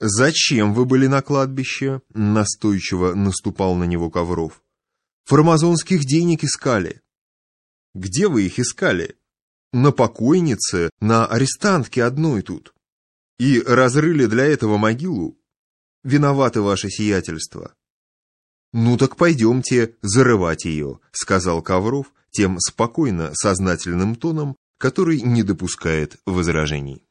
«Зачем вы были на кладбище?» — настойчиво наступал на него Ковров. «Формазонских денег искали». «Где вы их искали?» «На покойнице, на арестантке одной тут». «И разрыли для этого могилу?» «Виноваты ваше сиятельство». «Ну так пойдемте зарывать ее», — сказал Ковров тем спокойно сознательным тоном, который не допускает возражений.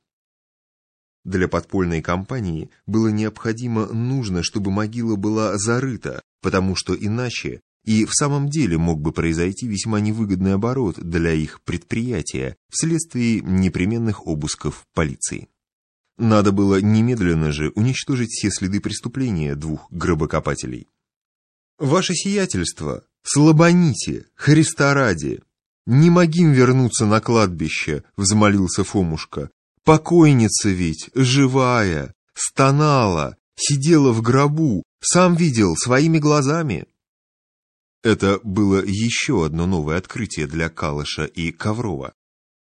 Для подпольной компании было необходимо нужно, чтобы могила была зарыта, потому что иначе и в самом деле мог бы произойти весьма невыгодный оборот для их предприятия вследствие непременных обысков полиции. Надо было немедленно же уничтожить все следы преступления двух гробокопателей. «Ваше сиятельство, слабоните, Христа ради! Не могим вернуться на кладбище!» — взмолился Фомушка. Покойница ведь, живая, стонала, сидела в гробу, сам видел своими глазами. Это было еще одно новое открытие для Калыша и Коврова.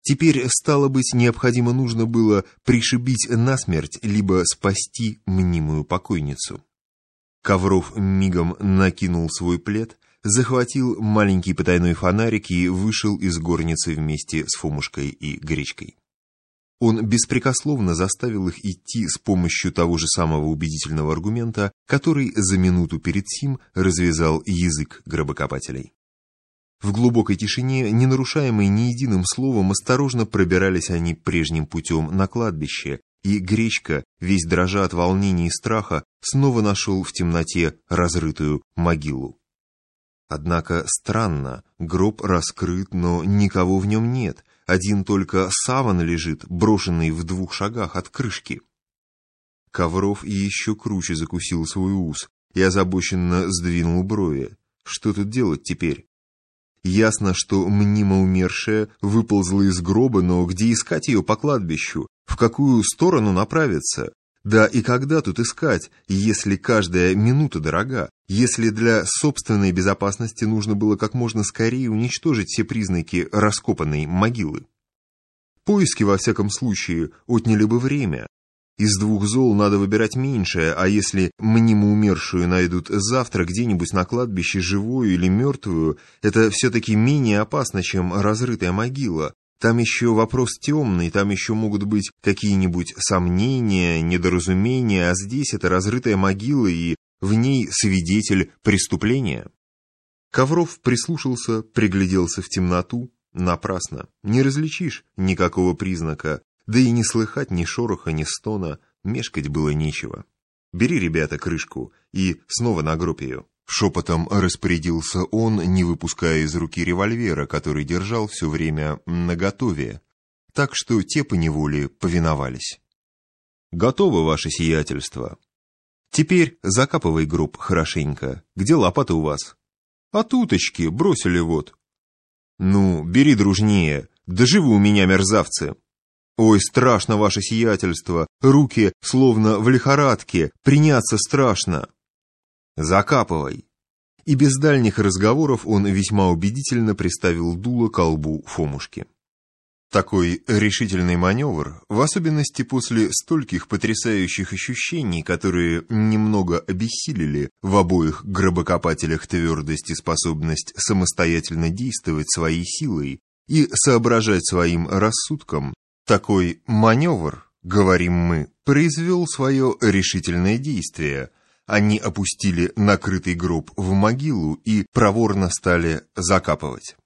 Теперь, стало быть, необходимо нужно было пришибить насмерть, либо спасти мнимую покойницу. Ковров мигом накинул свой плед, захватил маленький потайной фонарик и вышел из горницы вместе с Фомушкой и Гречкой. Он беспрекословно заставил их идти с помощью того же самого убедительного аргумента, который за минуту перед сим развязал язык гробокопателей. В глубокой тишине, не нарушаемой ни единым словом, осторожно пробирались они прежним путем на кладбище, и Гречка, весь дрожа от волнения и страха, снова нашел в темноте разрытую могилу. Однако странно, гроб раскрыт, но никого в нем нет, один только саван лежит, брошенный в двух шагах от крышки. Ковров еще круче закусил свой ус и озабоченно сдвинул брови. Что тут делать теперь? Ясно, что мнимо умершая выползла из гроба, но где искать ее по кладбищу? В какую сторону направиться? Да и когда тут искать, если каждая минута дорога, если для собственной безопасности нужно было как можно скорее уничтожить все признаки раскопанной могилы? Поиски, во всяком случае, отняли бы время. Из двух зол надо выбирать меньшее, а если мнимо умершую найдут завтра где-нибудь на кладбище живую или мертвую, это все-таки менее опасно, чем разрытая могила, там еще вопрос темный, там еще могут быть какие-нибудь сомнения, недоразумения, а здесь это разрытая могила и в ней свидетель преступления. Ковров прислушался, пригляделся в темноту. Напрасно. Не различишь никакого признака, да и не слыхать ни шороха, ни стона, мешкать было нечего. Бери, ребята, крышку и снова на гроб ее. Шепотом распорядился он, не выпуская из руки револьвера, который держал все время наготове, так что те поневоле повиновались. «Готово, ваше сиятельство. Теперь закапывай гроб хорошенько. Где лопаты у вас?» «А туточки, бросили вот». «Ну, бери дружнее, да живы у меня мерзавцы!» «Ой, страшно, ваше сиятельство! Руки словно в лихорадке, приняться страшно!» «Закапывай!» И без дальних разговоров он весьма убедительно приставил дуло к колбу Фомушки. Такой решительный маневр, в особенности после стольких потрясающих ощущений, которые немного обессилили в обоих гробокопателях твердость и способность самостоятельно действовать своей силой и соображать своим рассудком, такой маневр, говорим мы, произвел свое решительное действие – они опустили накрытый гроб в могилу и проворно стали закапывать.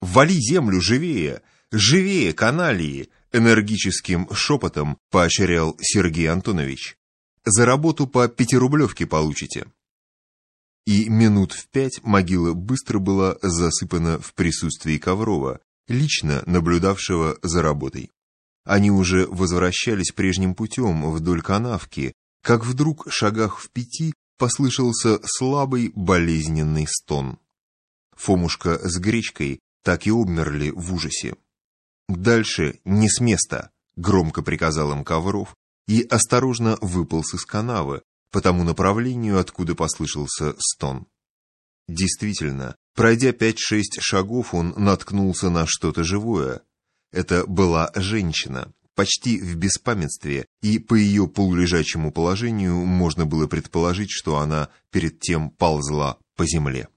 «Вали землю живее! Живее, каналии!» энергическим шепотом поощрял Сергей Антонович. «За работу по пятирублевке получите». И минут в пять могила быстро была засыпана в присутствии Коврова, лично наблюдавшего за работой. Они уже возвращались прежним путем вдоль канавки, как вдруг, шагах в пяти, послышался слабый болезненный стон. Фомушка с гречкой так и обмерли в ужасе. «Дальше не с места», — громко приказал им Ковров, и осторожно выполз из канавы по тому направлению, откуда послышался стон. Действительно, пройдя пять-шесть шагов, он наткнулся на что-то живое. Это была женщина, почти в беспамятстве, и по ее полулежачему положению можно было предположить, что она перед тем ползла по земле.